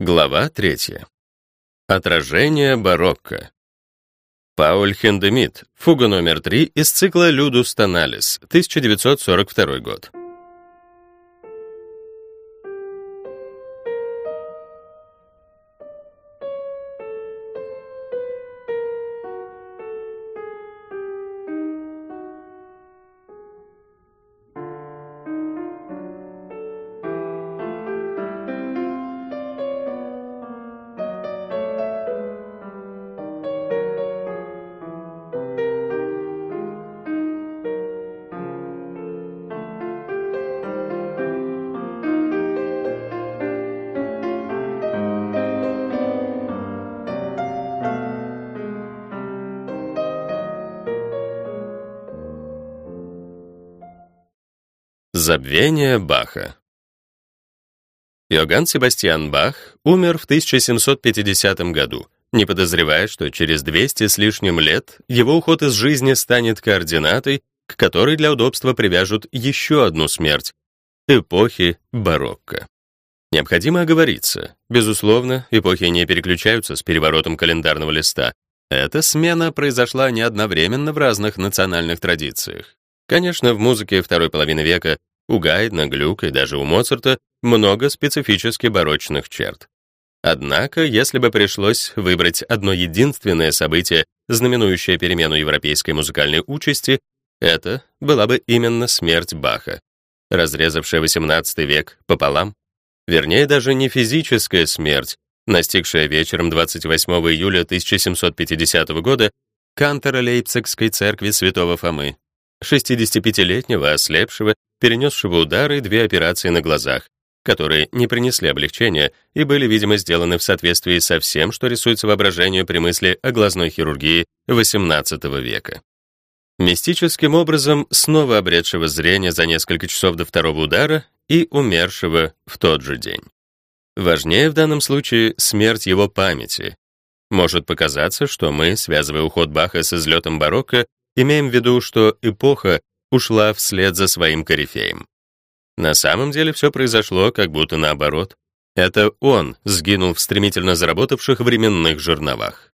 Глава третья. Отражение барокко. Пауль Хендемит. Фуга номер три из цикла «Людус Тоналис», 1942 год. Забвение Баха. Иоганн Себастьян Бах умер в 1750 году, не подозревая, что через 200 с лишним лет его уход из жизни станет координатой, к которой для удобства привяжут еще одну смерть — эпохи барокко. Необходимо оговориться. Безусловно, эпохи не переключаются с переворотом календарного листа. Эта смена произошла не одновременно в разных национальных традициях. Конечно, в музыке второй половины века у Гайдна, Глюка и даже у Моцарта много специфически барочных черт. Однако, если бы пришлось выбрать одно единственное событие, знаменующее перемену европейской музыкальной участи, это была бы именно смерть Баха, разрезавшая XVIII век пополам. Вернее, даже не физическая смерть, настигшая вечером 28 июля 1750 года кантора Лейпцигской церкви святого Фомы, 65-летнего ослепшего перенесшего удары и две операции на глазах, которые не принесли облегчения и были, видимо, сделаны в соответствии со всем, что рисуется воображению при мысли о глазной хирургии XVIII века. Мистическим образом снова обретшего зрение за несколько часов до второго удара и умершего в тот же день. Важнее в данном случае смерть его памяти. Может показаться, что мы, связывая уход Баха с излетом барокко, имеем в виду, что эпоха ушла вслед за своим корифеем. На самом деле все произошло как будто наоборот. Это он сгинул в стремительно заработавших временных жерновах.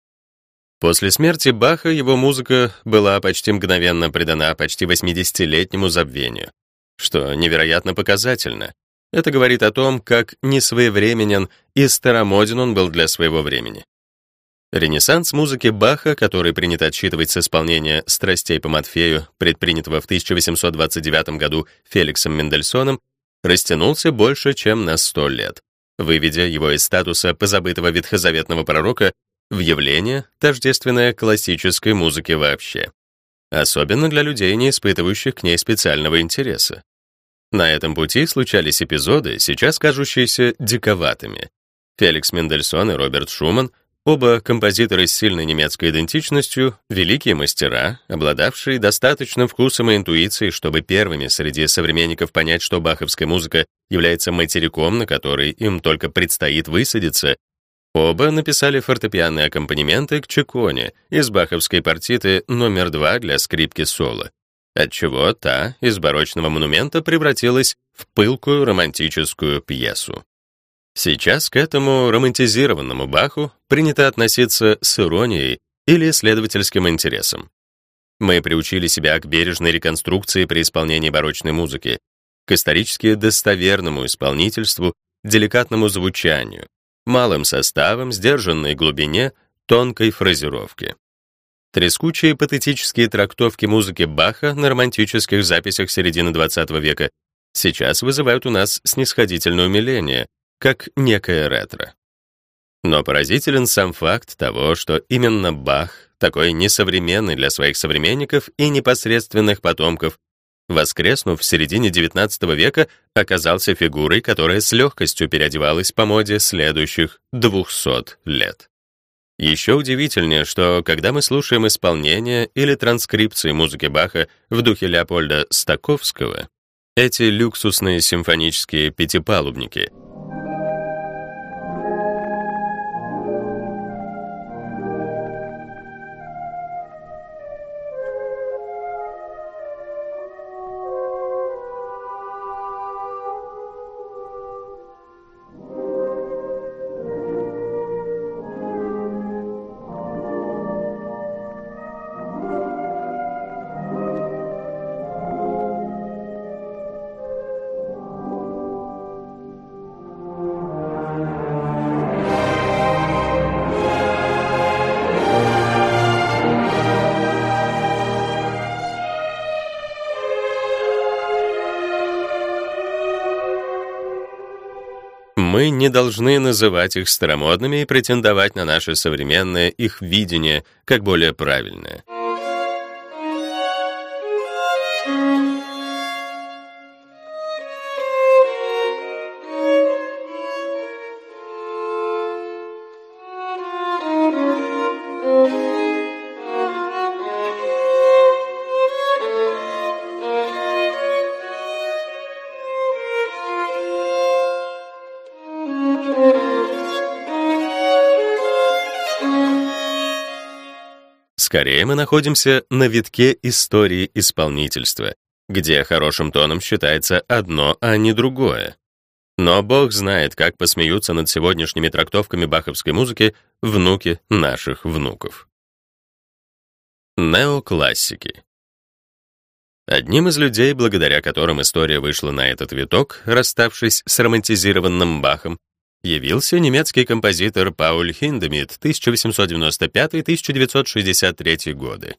После смерти Баха его музыка была почти мгновенно предана почти 80-летнему забвению, что невероятно показательно. Это говорит о том, как несвоевременен и старомоден он был для своего времени. Ренессанс музыки Баха, который принято отсчитывать с исполнения «Страстей по Матфею», предпринятого в 1829 году Феликсом Мендельсоном, растянулся больше, чем на 100 лет, выведя его из статуса позабытого ветхозаветного пророка в явление, тождественное классической музыке вообще. Особенно для людей, не испытывающих к ней специального интереса. На этом пути случались эпизоды, сейчас кажущиеся диковатыми. Феликс Мендельсон и Роберт Шуман — Оба композиторы с сильной немецкой идентичностью, великие мастера, обладавшие достаточным вкусом и интуицией, чтобы первыми среди современников понять, что баховская музыка является материком, на который им только предстоит высадиться, оба написали фортепианные аккомпанементы к Чеконе из баховской партиты номер 2 для скрипки соло, отчего та из барочного монумента превратилась в пылкую романтическую пьесу. Сейчас к этому романтизированному Баху принято относиться с иронией или исследовательским интересом. Мы приучили себя к бережной реконструкции при исполнении барочной музыки, к исторически достоверному исполнительству, деликатному звучанию, малым составам, сдержанной глубине, тонкой фразировке. Трескучие патетические трактовки музыки Баха на романтических записях середины XX века сейчас вызывают у нас снисходительное умиление, как некое ретро. Но поразителен сам факт того, что именно Бах, такой несовременный для своих современников и непосредственных потомков, воскреснув в середине XIX века, оказался фигурой, которая с легкостью переодевалась по моде следующих 200 лет. Еще удивительнее, что когда мы слушаем исполнение или транскрипции музыки Баха в духе Леопольда Стаковского, эти люксусные симфонические пятипалубники — мы не должны называть их старомодными и претендовать на наше современное их видение как более правильное. Скорее мы находимся на витке истории исполнительства, где хорошим тоном считается одно, а не другое. Но Бог знает, как посмеются над сегодняшними трактовками баховской музыки внуки наших внуков. Неоклассики. Одним из людей, благодаря которым история вышла на этот виток, расставшись с романтизированным Бахом, явился немецкий композитор Пауль Хиндемит 1895-1963 годы.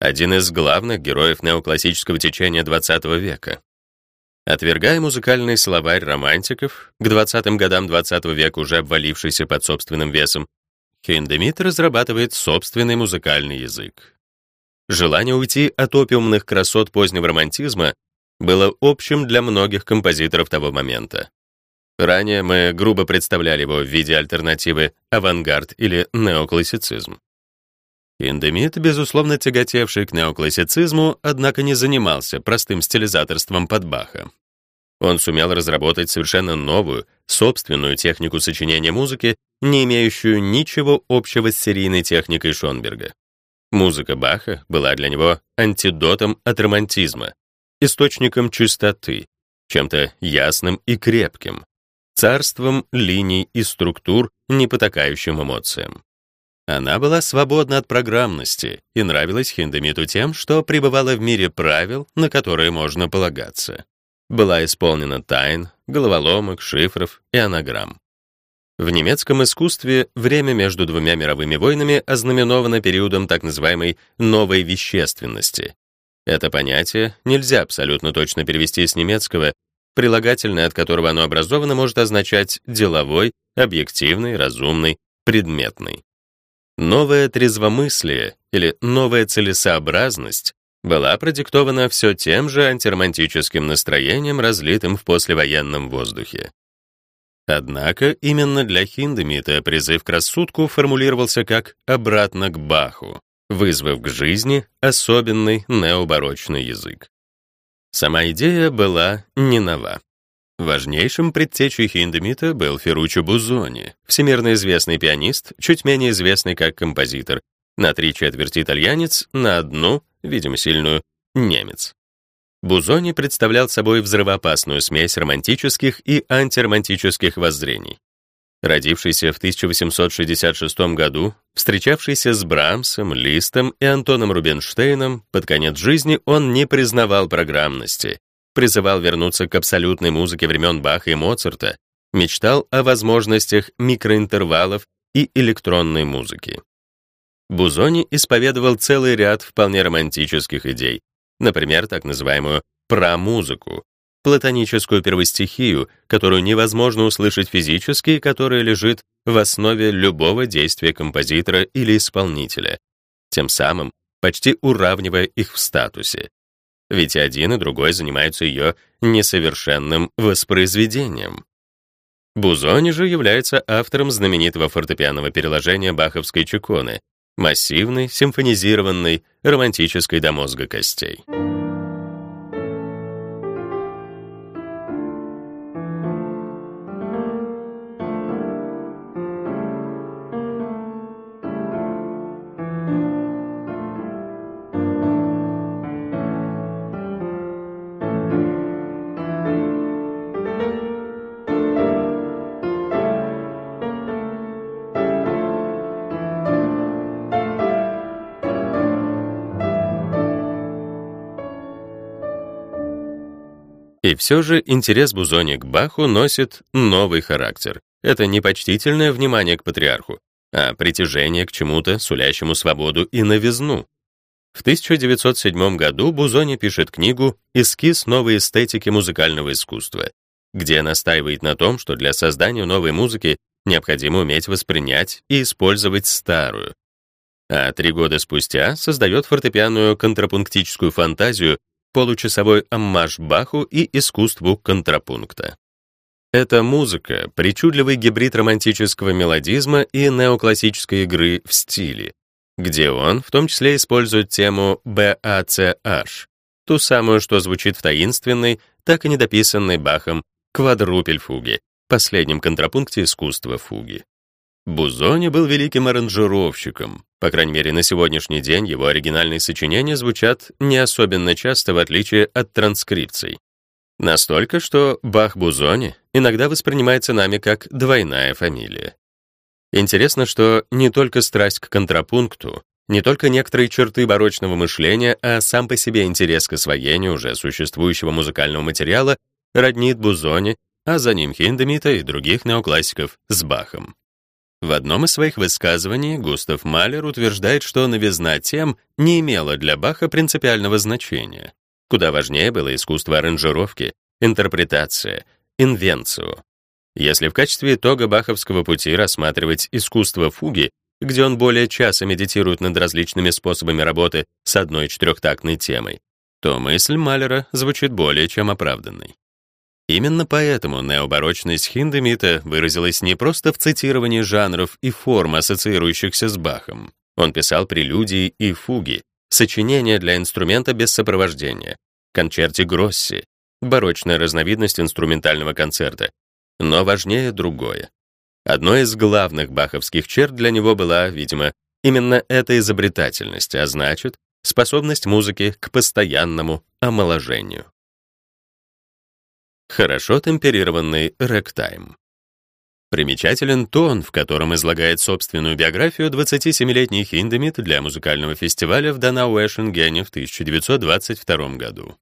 Один из главных героев неоклассического течения XX века. Отвергая музыкальный словарь романтиков, к 20-м годам XX века уже обвалившийся под собственным весом, Хиндемит разрабатывает собственный музыкальный язык. Желание уйти от опиумных красот позднего романтизма было общим для многих композиторов того момента. Ранее мы грубо представляли его в виде альтернативы авангард или неоклассицизм. Индемит, безусловно тяготевший к неоклассицизму, однако не занимался простым стилизаторством под Баха. Он сумел разработать совершенно новую, собственную технику сочинения музыки, не имеющую ничего общего с серийной техникой Шонберга. Музыка Баха была для него антидотом от романтизма, источником чистоты, чем-то ясным и крепким, царством линий и структур, не потакающим эмоциям. Она была свободна от программности и нравилась Хиндемиту тем, что пребывала в мире правил, на которые можно полагаться. Была исполнена тайн, головоломок, шифров и анаграмм. В немецком искусстве время между двумя мировыми войнами ознаменовано периодом так называемой «новой вещественности». Это понятие нельзя абсолютно точно перевести с немецкого прилагательное от которого оно образовано, может означать деловой, объективный, разумный, предметный. Новое трезвомыслие или новая целесообразность была продиктована все тем же антиромантическим настроением, разлитым в послевоенном воздухе. Однако именно для Хиндемита призыв к рассудку формулировался как «обратно к Баху», вызвав к жизни особенный необорочный язык. Сама идея была не нова. Важнейшим предтечей Хиндемита был Ферруччо Бузони, всемирно известный пианист, чуть менее известный как композитор, на три четверти итальянец, на одну, видимо, сильную, немец. Бузони представлял собой взрывоопасную смесь романтических и антиромантических воззрений. Родившийся в 1866 году, встречавшийся с Брамсом, Листом и Антоном Рубинштейном, под конец жизни он не признавал программности, призывал вернуться к абсолютной музыке времен Баха и Моцарта, мечтал о возможностях микроинтервалов и электронной музыки. Бузони исповедовал целый ряд вполне романтических идей, например, так называемую промузыку, платоническую первостихию, которую невозможно услышать физически которая лежит в основе любого действия композитора или исполнителя, тем самым почти уравнивая их в статусе. Ведь один, и другой занимаются ее несовершенным воспроизведением. Бузони же является автором знаменитого фортепианного переложения баховской чеконы, массивной, симфонизированной, романтической до мозга костей. И все же интерес Бузони к Баху носит новый характер. Это не почтительное внимание к патриарху, а притяжение к чему-то, сулящему свободу и новизну. В 1907 году Бузони пишет книгу «Эскиз новой эстетики музыкального искусства», где настаивает на том, что для создания новой музыки необходимо уметь воспринять и использовать старую. А три года спустя создает фортепианную контрапунктическую фантазию, получасовой аммаж Баху и искусству контрапункта. Это музыка, причудливый гибрид романтического мелодизма и неоклассической игры в стиле, где он в том числе использует тему BACH, ту самую, что звучит в таинственной, так и недописанной Бахом квадрупель-фуге, последнем контрапункте искусства фуги. Бузони был великим аранжировщиком. По крайней мере, на сегодняшний день его оригинальные сочинения звучат не особенно часто, в отличие от транскрипций. Настолько, что Бах-Бузони иногда воспринимается нами как двойная фамилия. Интересно, что не только страсть к контрапункту, не только некоторые черты барочного мышления, а сам по себе интерес к освоению уже существующего музыкального материала роднит Бузони, а за ним Хиндемита и других неоклассиков с Бахом. В одном из своих высказываний Густав Малер утверждает, что новизна тем не имела для Баха принципиального значения. Куда важнее было искусство аранжировки, интерпретация, инвенцию. Если в качестве итога баховского пути рассматривать искусство фуги, где он более часа медитирует над различными способами работы с одной четырехтактной темой, то мысль Малера звучит более чем оправданной. Именно поэтому необорочность Хиндемита выразилась не просто в цитировании жанров и форм, ассоциирующихся с Бахом. Он писал прелюдии и фуги, сочинения для инструмента без сопровождения, концерти Гросси, барочная разновидность инструментального концерта. Но важнее другое. Одной из главных баховских черт для него была, видимо, именно эта изобретательность, а значит, способность музыки к постоянному омоложению. Хорошо темперированный рэктайм. Примечателен тон, в котором излагает собственную биографию 27-летний Хиндемит для музыкального фестиваля в Данау-Эшенгене в 1922 году.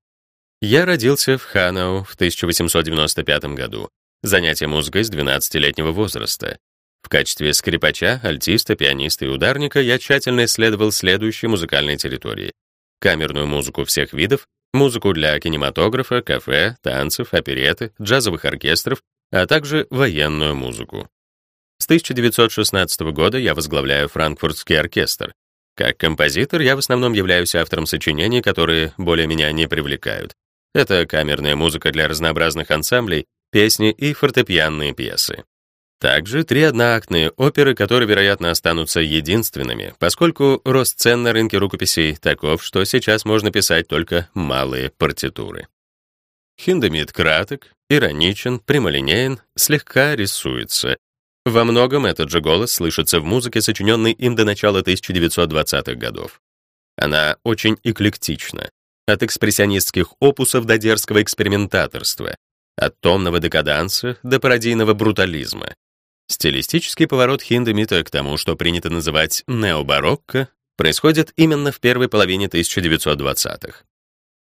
Я родился в Ханау в 1895 году. Занятия музыкой с 12-летнего возраста. В качестве скрипача, альтиста, пианиста и ударника я тщательно исследовал следующие музыкальные территории. Камерную музыку всех видов, музыку для кинематографа, кафе, танцев, опереты, джазовых оркестров, а также военную музыку. С 1916 года я возглавляю Франкфуртский оркестр. Как композитор я в основном являюсь автором сочинений, которые более меня не привлекают. Это камерная музыка для разнообразных ансамблей, песни и фортепианные пьесы. Также три одноактные оперы, которые, вероятно, останутся единственными, поскольку рост цен на рынке рукописей таков, что сейчас можно писать только малые партитуры. Хиндемит краток, ироничен, прямолинеен, слегка рисуется. Во многом этот же голос слышится в музыке, сочиненной им до начала 1920-х годов. Она очень эклектична. От экспрессионистских опусов до дерзкого экспериментаторства, от томного декаданса до пародийного брутализма. Стилистический поворот Хиндемита к тому, что принято называть необарокко, происходит именно в первой половине 1920-х.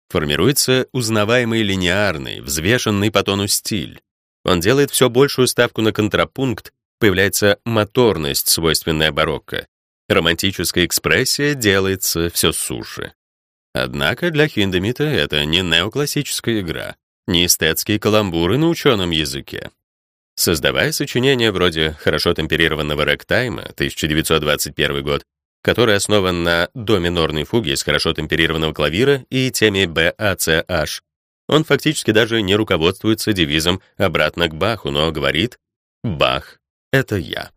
Формируется узнаваемый линеарный, взвешенный по тону стиль. Он делает все большую ставку на контрапункт, появляется моторность, свойственная барокко. Романтическая экспрессия делается все суше. Однако для Хиндемита это не неоклассическая игра, не эстетские каламбуры на ученом языке. Создавая сочинения вроде хорошо темперированного рэктайма 1921 год, который основан на до минорной фуге из хорошо темперированного клавира и теме BACH, он фактически даже не руководствуется девизом обратно к Баху, но говорит «Бах — это я».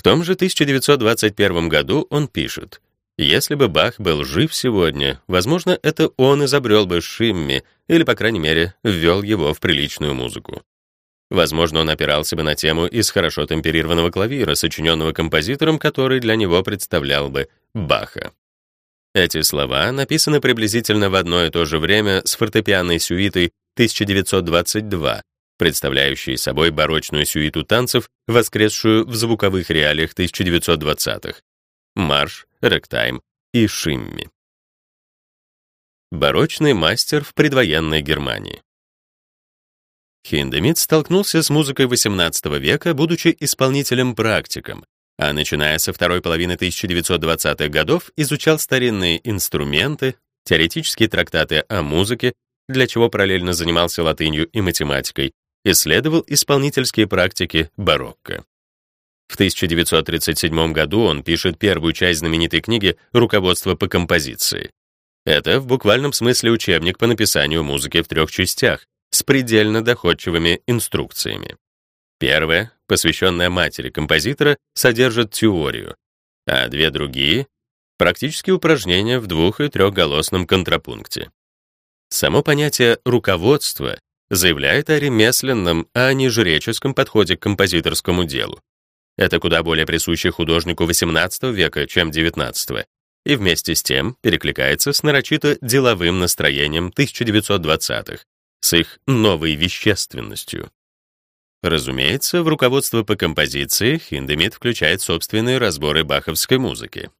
В том же 1921 году он пишет, «Если бы Бах был жив сегодня, возможно, это он изобрел бы Шимми или, по крайней мере, ввел его в приличную музыку». Возможно, он опирался бы на тему из хорошо темперированного клавира, сочиненного композитором, который для него представлял бы Баха. Эти слова написаны приблизительно в одно и то же время с фортепианной сюитой 1922, представляющей собой барочную сюиту танцев, воскресшую в звуковых реалиях 1920-х. Марш, рэгтайм и шимми. Барочный мастер в предвоенной Германии. Хиндемит столкнулся с музыкой XVIII века, будучи исполнителем-практиком, а начиная со второй половины 1920-х годов изучал старинные инструменты, теоретические трактаты о музыке, для чего параллельно занимался латынью и математикой, исследовал исполнительские практики барокко. В 1937 году он пишет первую часть знаменитой книги «Руководство по композиции». Это в буквальном смысле учебник по написанию музыки в трех частях с предельно доходчивыми инструкциями. Первая, посвященная матери композитора, содержит теорию, а две другие — практические упражнения в двух- и трехголосном контрапункте. Само понятие «руководство» заявляет о ремесленном, а не жреческом подходе к композиторскому делу. Это куда более присуще художнику XVIII века, чем XIX, и вместе с тем перекликается с нарочито деловым настроением 1920-х, с их новой вещественностью. Разумеется, в руководство по композиции Хиндемит включает собственные разборы баховской музыки.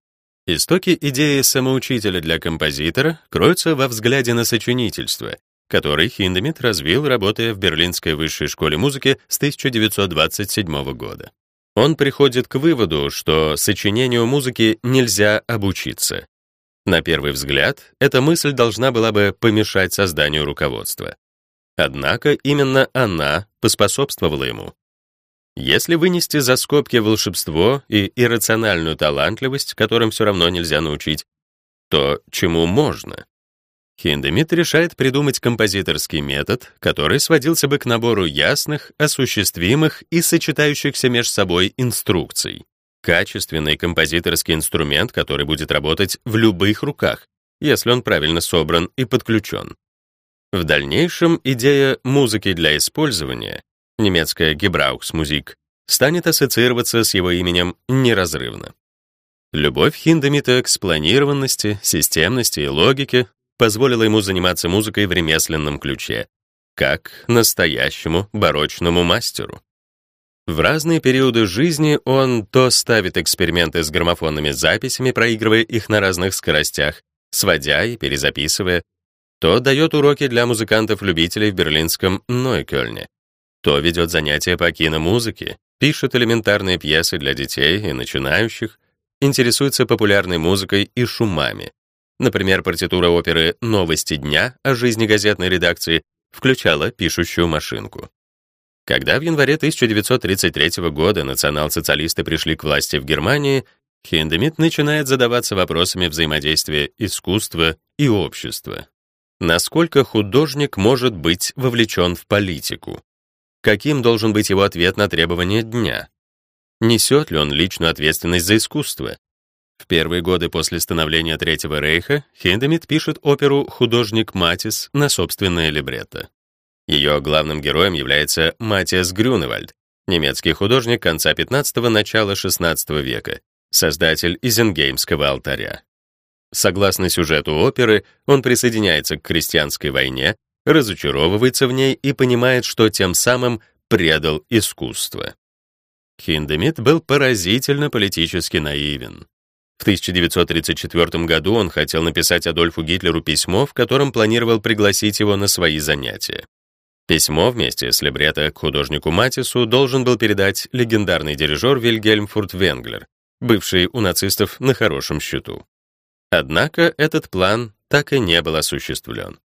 Истоки идеи самоучителя для композитора кроются во взгляде на сочинительство, который Хиндемит развил, работая в Берлинской высшей школе музыки с 1927 года. Он приходит к выводу, что сочинению музыки нельзя обучиться. На первый взгляд, эта мысль должна была бы помешать созданию руководства. Однако именно она поспособствовала ему. Если вынести за скобки волшебство и иррациональную талантливость, которым все равно нельзя научить, то чему можно? Хиндемит решает придумать композиторский метод, который сводился бы к набору ясных, осуществимых и сочетающихся между собой инструкций. Качественный композиторский инструмент, который будет работать в любых руках, если он правильно собран и подключен. В дальнейшем идея музыки для использования, немецкая Gebrauchsmusik, станет ассоциироваться с его именем неразрывно. Любовь Хиндемита к спланированности, системности и логике позволила ему заниматься музыкой в ремесленном ключе, как настоящему барочному мастеру. В разные периоды жизни он то ставит эксперименты с граммофонными записями, проигрывая их на разных скоростях, сводя и перезаписывая, то дает уроки для музыкантов-любителей в берлинском Нойкёльне, то ведет занятия по киномузыке, пишет элементарные пьесы для детей и начинающих, интересуется популярной музыкой и шумами, Например, партитура оперы «Новости дня» о жизни газетной редакции включала пишущую машинку. Когда в январе 1933 года национал-социалисты пришли к власти в Германии, Хиндемит начинает задаваться вопросами взаимодействия искусства и общества. Насколько художник может быть вовлечен в политику? Каким должен быть его ответ на требования дня? Несет ли он личную ответственность за искусство? В первые годы после становления Третьего рейха Хиндемит пишет оперу «Художник Матис» на собственное либретто. Ее главным героем является Матиас Грюневальд, немецкий художник конца 15-го, начала 16 века, создатель Изенгеймского алтаря. Согласно сюжету оперы, он присоединяется к крестьянской войне, разочаровывается в ней и понимает, что тем самым предал искусство. Хиндемит был поразительно политически наивен. В 1934 году он хотел написать Адольфу Гитлеру письмо, в котором планировал пригласить его на свои занятия. Письмо вместе с либретто к художнику Матису должен был передать легендарный дирижер Вильгельм Фуртвенглер, бывший у нацистов на хорошем счету. Однако этот план так и не был осуществлен.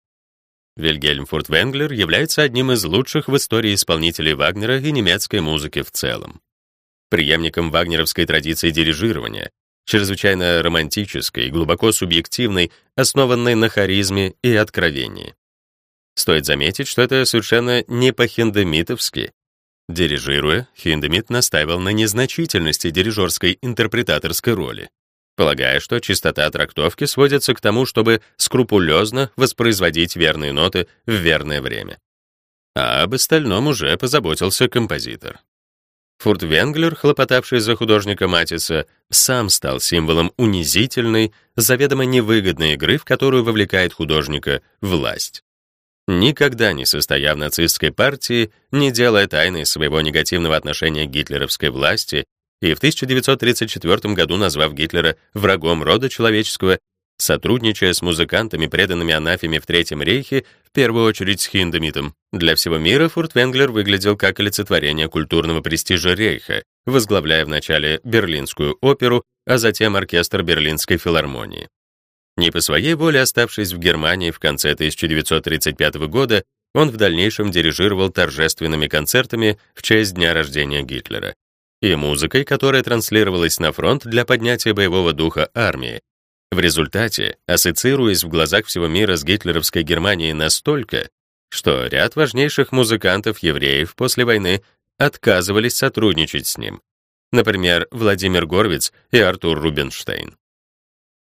Вильгельм Фуртвенглер является одним из лучших в истории исполнителей Вагнера и немецкой музыки в целом. Преемником вагнеровской традиции дирижирования, чрезвычайно романтической, глубоко субъективной, основанной на харизме и откровении. Стоит заметить, что это совершенно не по-хиндемитовски. Дирижируя, Хиндемит настаивал на незначительности дирижерской интерпретаторской роли, полагая, что чистота трактовки сводится к тому, чтобы скрупулезно воспроизводить верные ноты в верное время. а об остальном уже позаботился композитор. Фурт Венглер, хлопотавший за художника Матиса, сам стал символом унизительной, заведомо невыгодной игры, в которую вовлекает художника власть. Никогда не состоя в нацистской партии, не делая тайны своего негативного отношения к гитлеровской власти и в 1934 году назвав Гитлера врагом рода человеческого, сотрудничая с музыкантами, преданными анафеме в Третьем рейхе, в первую очередь с Хиндемитом, для всего мира Фуртвенглер выглядел как олицетворение культурного престижа рейха, возглавляя вначале Берлинскую оперу, а затем оркестр Берлинской филармонии. Не по своей воле оставшись в Германии в конце 1935 года, он в дальнейшем дирижировал торжественными концертами в честь дня рождения Гитлера и музыкой, которая транслировалась на фронт для поднятия боевого духа армии. В результате, ассоциируясь в глазах всего мира с гитлеровской Германией настолько, что ряд важнейших музыкантов-евреев после войны отказывались сотрудничать с ним. Например, Владимир Горвиц и Артур Рубинштейн.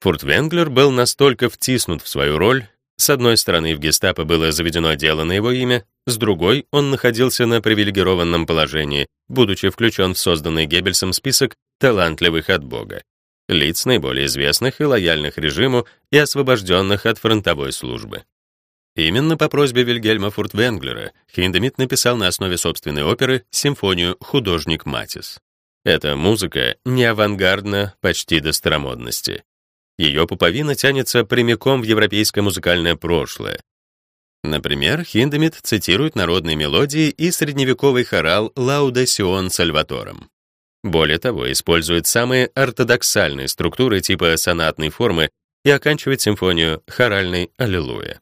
Фуртвенглер был настолько втиснут в свою роль, с одной стороны, в гестапо было заведено дело на его имя, с другой, он находился на привилегированном положении, будучи включен в созданный Геббельсом список талантливых от Бога, лиц наиболее известных и лояльных режиму и освобожденных от фронтовой службы. Именно по просьбе Вильгельма Фуртвенглера Хиндемит написал на основе собственной оперы симфонию «Художник Матис». Эта музыка не авангардна почти до старомодности. Ее пуповина тянется прямиком в европейское музыкальное прошлое. Например, Хиндемит цитирует народные мелодии и средневековый хорал «Лауда Сион Сальватором». Более того, использует самые ортодоксальные структуры типа сонатной формы и оканчивает симфонию хоральной «Аллилуйя».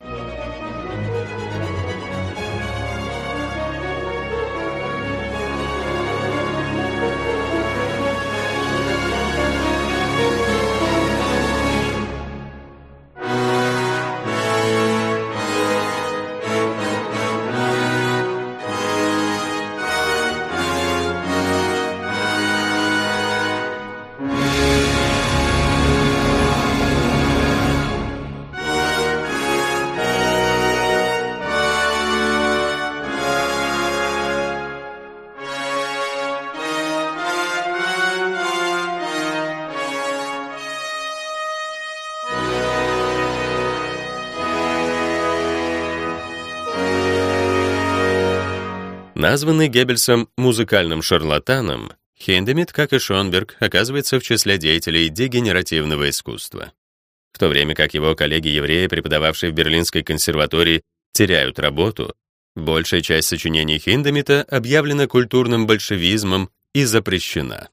Названный Геббельсом музыкальным шарлатаном, Хиндемит, как и Шонберг, оказывается в числе деятелей дегенеративного искусства. В то время как его коллеги-евреи, преподававшие в Берлинской консерватории, теряют работу, большая часть сочинений Хиндемита объявлена культурным большевизмом и запрещена.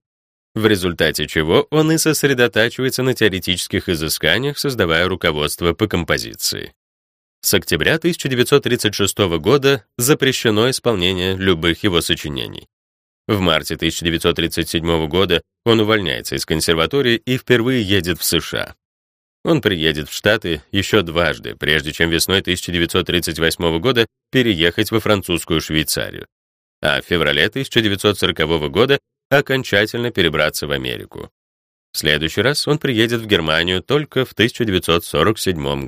В результате чего он и сосредотачивается на теоретических изысканиях, создавая руководство по композиции. С октября 1936 года запрещено исполнение любых его сочинений. В марте 1937 года он увольняется из консерватории и впервые едет в США. Он приедет в Штаты еще дважды, прежде чем весной 1938 года переехать во французскую Швейцарию, а в феврале 1940 года окончательно перебраться в Америку. В следующий раз он приедет в Германию только в 1947 году.